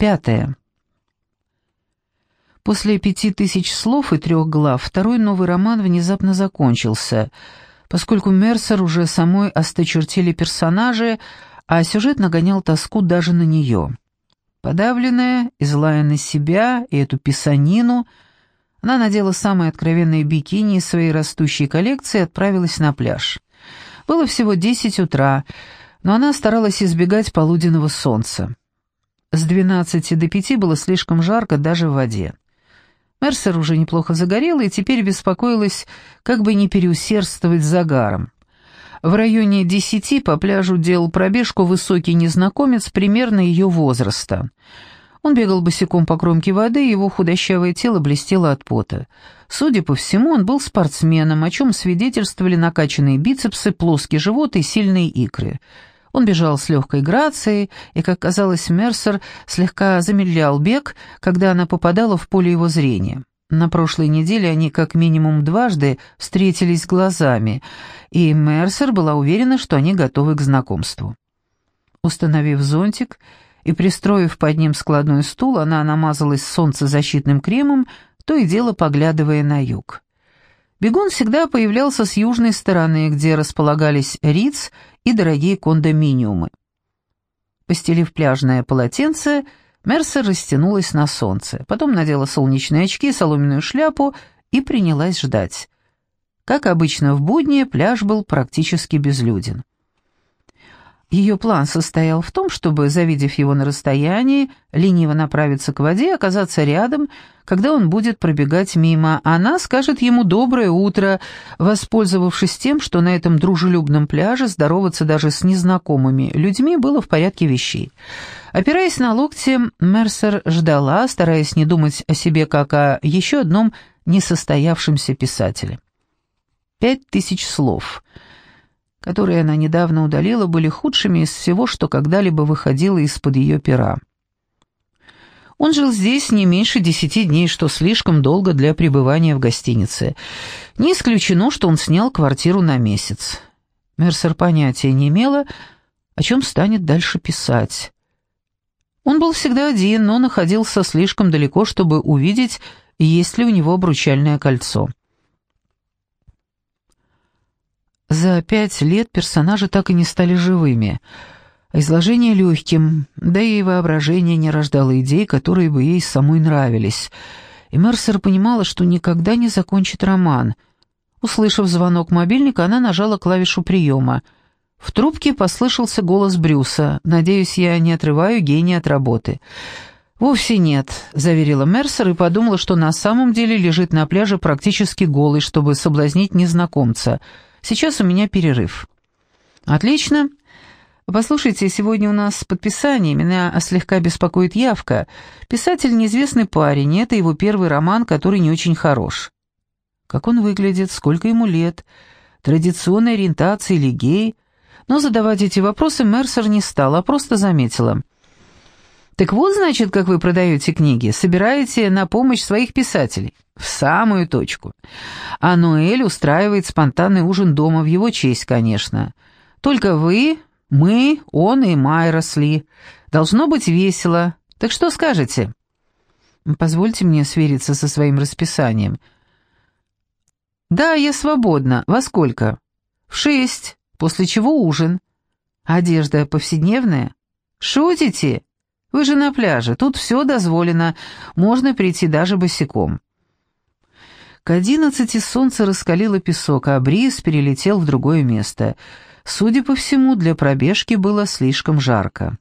Пятое. После пяти тысяч слов и трех глав второй новый роман внезапно закончился, поскольку Мерсер уже самой осточертили персонажи, а сюжет нагонял тоску даже на нее. Подавленная и злая на себя и эту писанину, она надела самые откровенные бикини из своей растущей коллекции и отправилась на пляж. Было всего десять утра, но она старалась избегать полуденного солнца. С двенадцати до пяти было слишком жарко даже в воде. Мерсер уже неплохо загорела и теперь беспокоилась, как бы не переусердствовать с загаром. В районе десяти по пляжу делал пробежку высокий незнакомец примерно ее возраста. Он бегал босиком по кромке воды, его худощавое тело блестело от пота. Судя по всему, он был спортсменом, о чем свидетельствовали накачанные бицепсы, плоский живот и сильные икры. Он бежал с легкой грацией, и, как казалось, Мерсер слегка замедлял бег, когда она попадала в поле его зрения. На прошлой неделе они как минимум дважды встретились глазами, и Мерсер была уверена, что они готовы к знакомству. Установив зонтик и пристроив под ним складной стул, она намазалась солнцезащитным кремом, то и дело поглядывая на юг. Бегун всегда появлялся с южной стороны, где располагались Риц и дорогие кондоминиумы. Постелив пляжное полотенце, Мерсер растянулась на солнце, потом надела солнечные очки, соломенную шляпу и принялась ждать. Как обычно в будни, пляж был практически безлюден. Ее план состоял в том, чтобы, завидев его на расстоянии, лениво направиться к воде и оказаться рядом, когда он будет пробегать мимо. Она скажет ему «доброе утро», воспользовавшись тем, что на этом дружелюбном пляже здороваться даже с незнакомыми людьми было в порядке вещей. Опираясь на локти, Мерсер ждала, стараясь не думать о себе как о еще одном несостоявшемся писателе. Пять тысяч слов — которые она недавно удалила, были худшими из всего, что когда-либо выходило из-под ее пера. Он жил здесь не меньше десяти дней, что слишком долго для пребывания в гостинице. Не исключено, что он снял квартиру на месяц. Мерсер понятия не имела, о чем станет дальше писать. Он был всегда один, но находился слишком далеко, чтобы увидеть, есть ли у него обручальное кольцо. За пять лет персонажи так и не стали живыми. Изложение легким, да и воображение не рождало идей, которые бы ей самой нравились. И Мерсер понимала, что никогда не закончит роман. Услышав звонок мобильника, она нажала клавишу приема. В трубке послышался голос Брюса. «Надеюсь, я не отрываю гения от работы». «Вовсе нет», — заверила Мерсер и подумала, что на самом деле лежит на пляже практически голый, чтобы соблазнить незнакомца — Сейчас у меня перерыв». «Отлично. Послушайте, сегодня у нас подписание, меня слегка беспокоит явка. Писатель неизвестный парень, это его первый роман, который не очень хорош». «Как он выглядит? Сколько ему лет? Традиционная ориентация или гей?» Но задавать эти вопросы Мерсер не стала, а просто заметила. «Так вот, значит, как вы продаете книги, собираете на помощь своих писателей». В самую точку. А Ноэль устраивает спонтанный ужин дома в его честь, конечно. Только вы, мы, он и Майра Сли. Должно быть весело. Так что скажете? Позвольте мне свериться со своим расписанием. Да, я свободна. Во сколько? В шесть, после чего ужин. Одежда повседневная? Шутите? Вы же на пляже, тут все дозволено, можно прийти даже босиком. К одиннадцати солнце раскалило песок, а бриз перелетел в другое место. Судя по всему, для пробежки было слишком жарко.